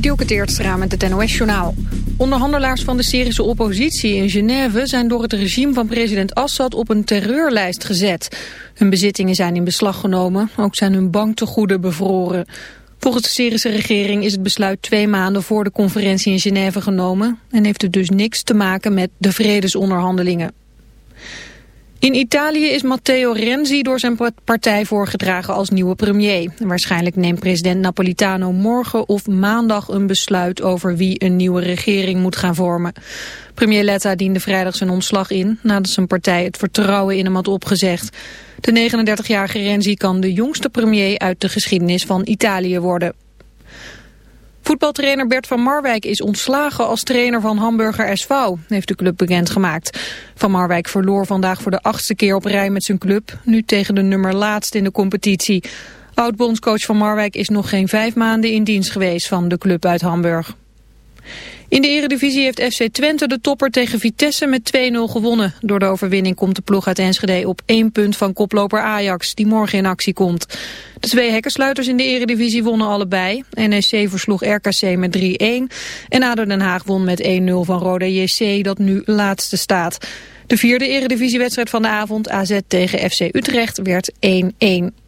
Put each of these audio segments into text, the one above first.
Dielke Teertstra met het NOS-journaal. Onderhandelaars van de Syrische oppositie in Genève zijn door het regime van president Assad op een terreurlijst gezet. Hun bezittingen zijn in beslag genomen, ook zijn hun banktegoeden bevroren. Volgens de Syrische regering is het besluit twee maanden voor de conferentie in Genève genomen... en heeft het dus niks te maken met de vredesonderhandelingen. In Italië is Matteo Renzi door zijn partij voorgedragen als nieuwe premier. Waarschijnlijk neemt president Napolitano morgen of maandag een besluit over wie een nieuwe regering moet gaan vormen. Premier Letta diende vrijdag zijn ontslag in nadat zijn partij het vertrouwen in hem had opgezegd. De 39-jarige Renzi kan de jongste premier uit de geschiedenis van Italië worden. Voetbaltrainer Bert van Marwijk is ontslagen als trainer van Hamburger SV, heeft de club bekendgemaakt. Van Marwijk verloor vandaag voor de achtste keer op rij met zijn club, nu tegen de nummer laatst in de competitie. Oud-bondscoach van Marwijk is nog geen vijf maanden in dienst geweest van de club uit Hamburg. In de eredivisie heeft FC Twente de topper tegen Vitesse met 2-0 gewonnen. Door de overwinning komt de ploeg uit Enschede op één punt van koploper Ajax, die morgen in actie komt. De twee hekkersluiters in de eredivisie wonnen allebei. NEC versloeg RKC met 3-1 en ADO Den Haag won met 1-0 van Roda JC, dat nu laatste staat. De vierde eredivisiewedstrijd van de avond, AZ tegen FC Utrecht, werd 1-1.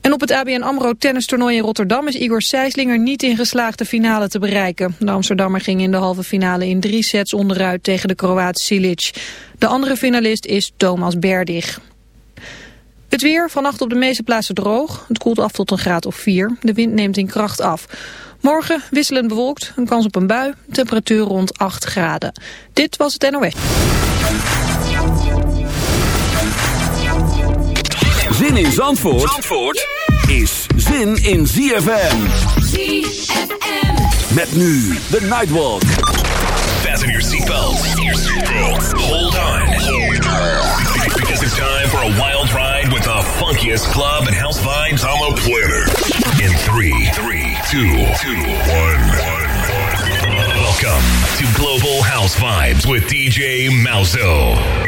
En op het ABN AMRO tennistoernooi in Rotterdam is Igor Sijslinger niet in geslaagd de finale te bereiken. De Amsterdammer ging in de halve finale in drie sets onderuit tegen de Kroaat Silic. De andere finalist is Thomas Berdig. Het weer, vannacht op de meeste plaatsen droog. Het koelt af tot een graad of 4. De wind neemt in kracht af. Morgen wisselend bewolkt, een kans op een bui, temperatuur rond 8 graden. Dit was het NOS. Zin in Zandvoort, Zandvoort is zin in ZFM. ZFM. Met nu de Nightwalk. Fasten your seatbelts. Hold on. Because it's time for a wild ride with the funkiest club and house vibes on the planet. In three, three, two, two, one, one. Welcome to Global House Vibes with DJ Malzo.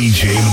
DJ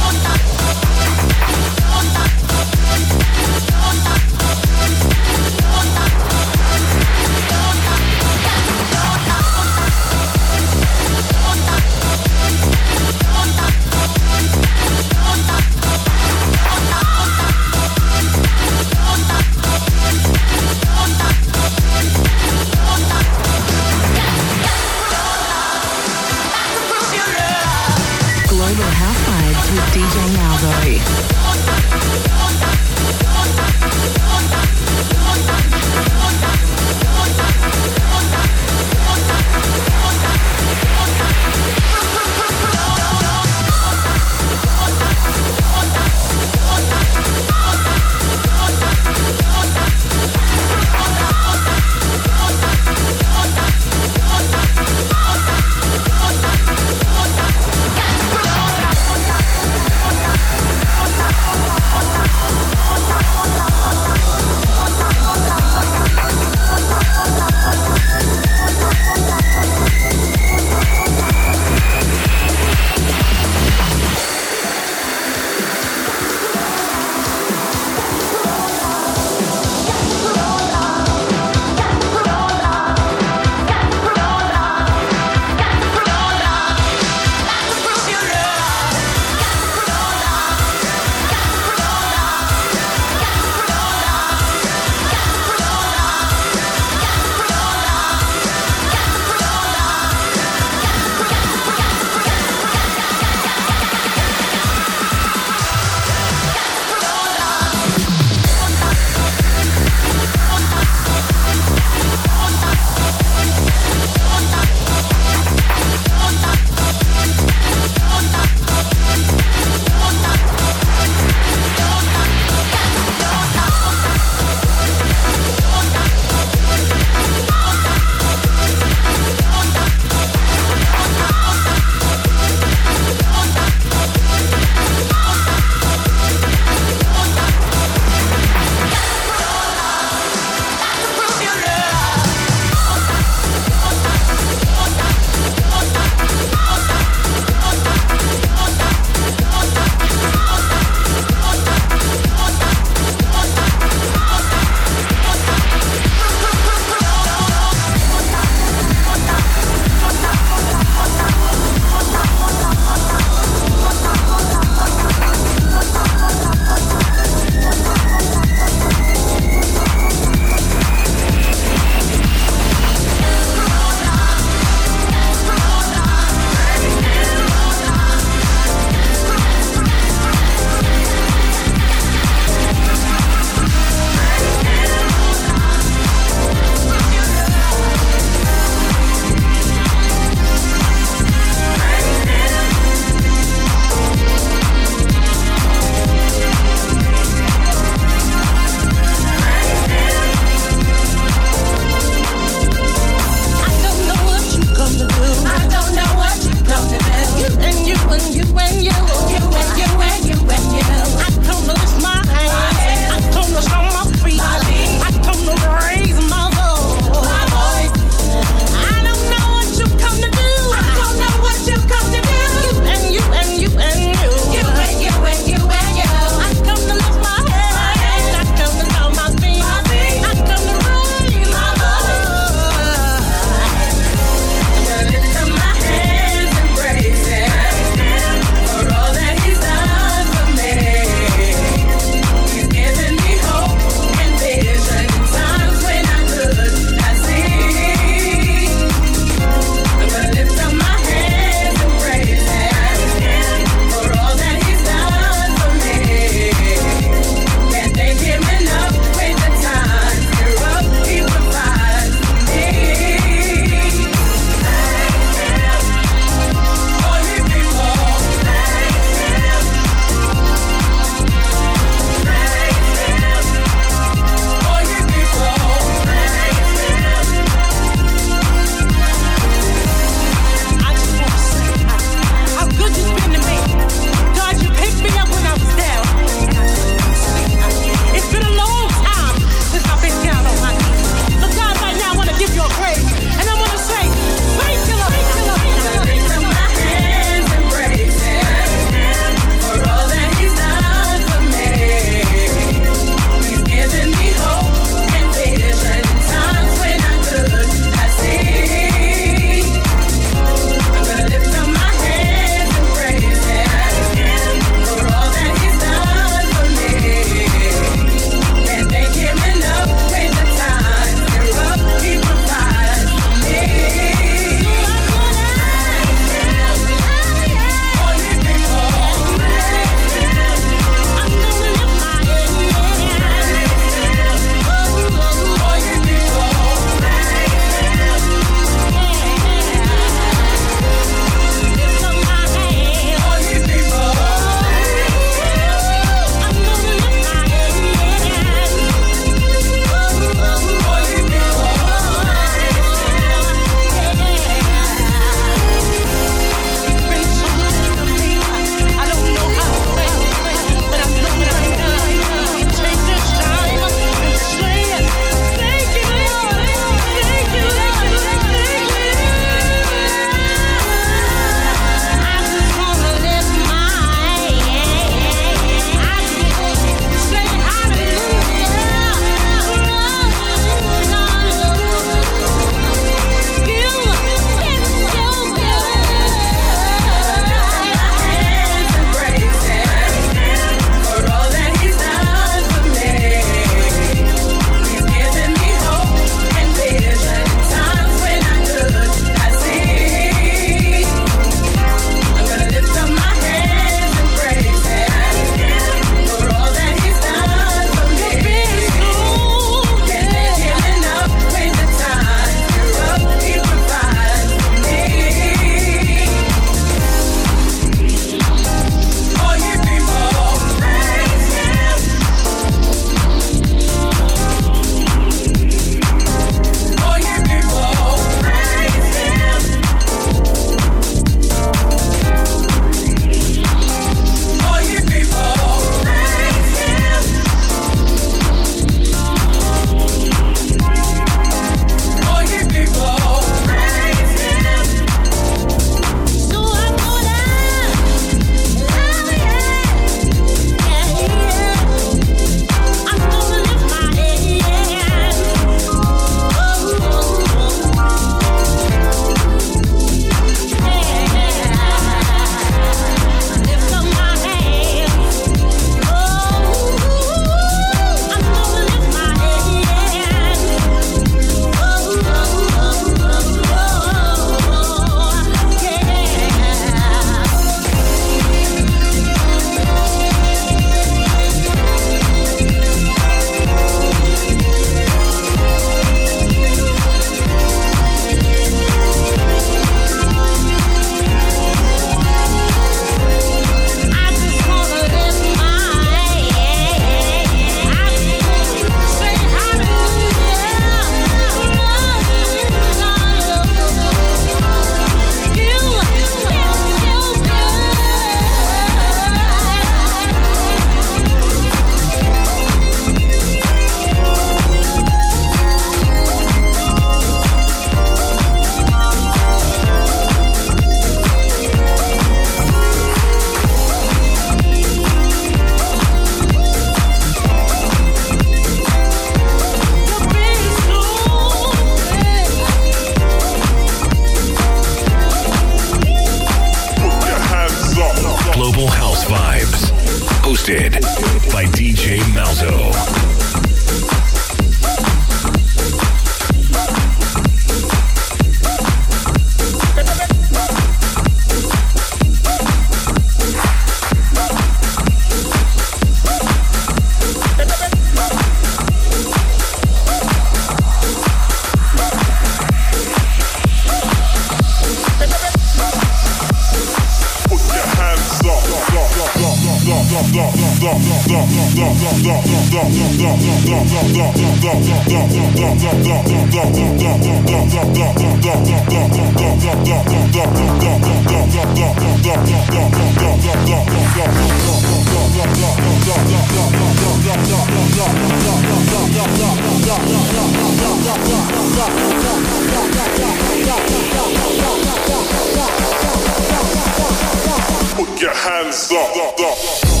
hands up. up, up.